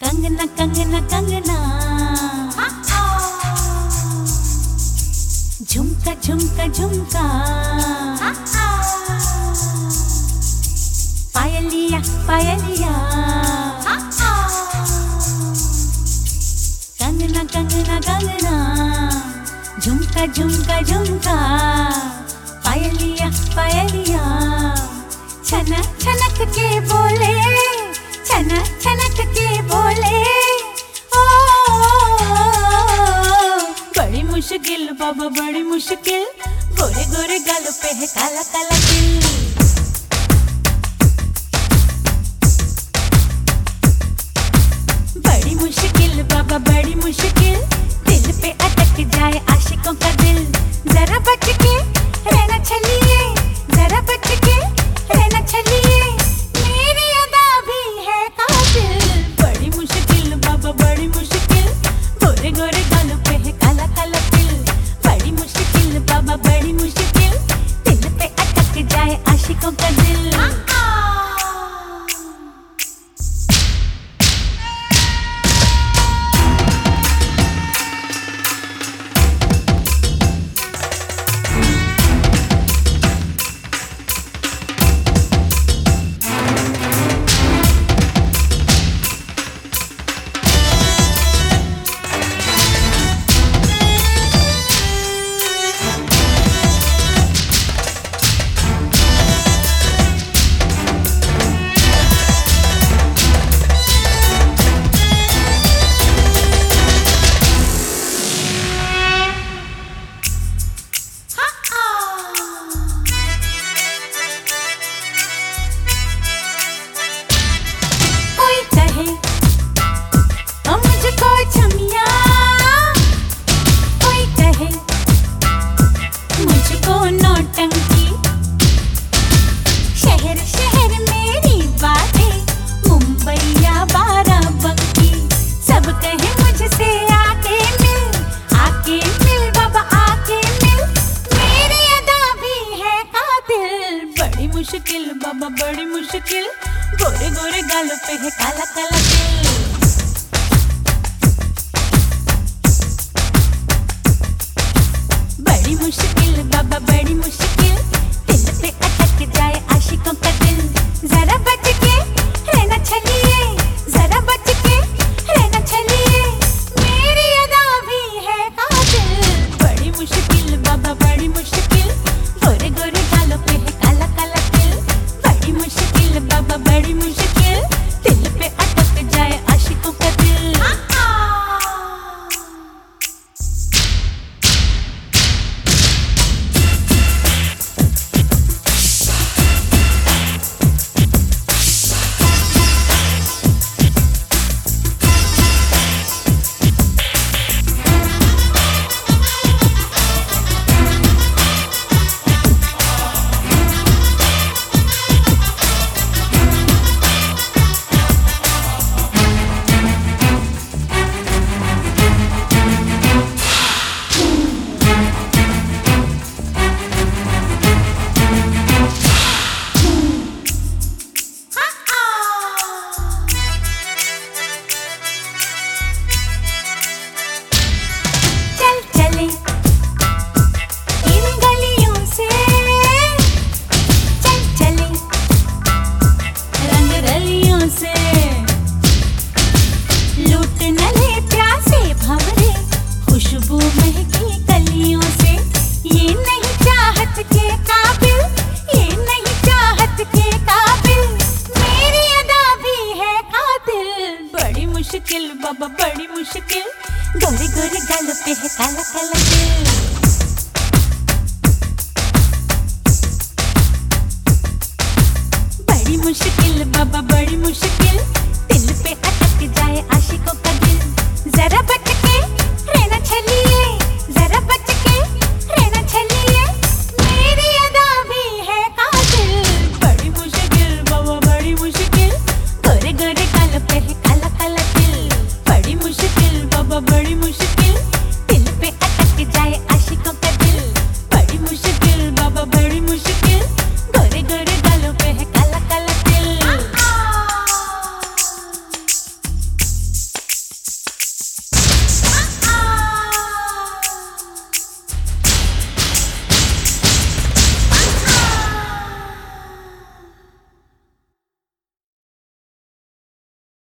कंगना कंगना कंगना। झुमका झुमका झुमका। पायलिया पायलिया। कंगना कंगना कंगना। झुमका झुमका झुमका। पायलिया पायलिया। छनक छनक के बोले छनक छनक के बाबा बड़ी मुश्किल। गोरे गोरे गल पे है काला काला मुश्किल, बाबा बड़ी मुश्किल। गोरे गोरे गालों पे है काला काला दिल। बड़ी मुश्किल, बाबा बड़ी मुश्किल। दिल पे अटक जाए आशिकों का दिल। जरा बच के रहना चाहिए। गोरी गोरी पे है काला काला दिल बड़ी मुश्किल बाबा बड़ी मुश्किल।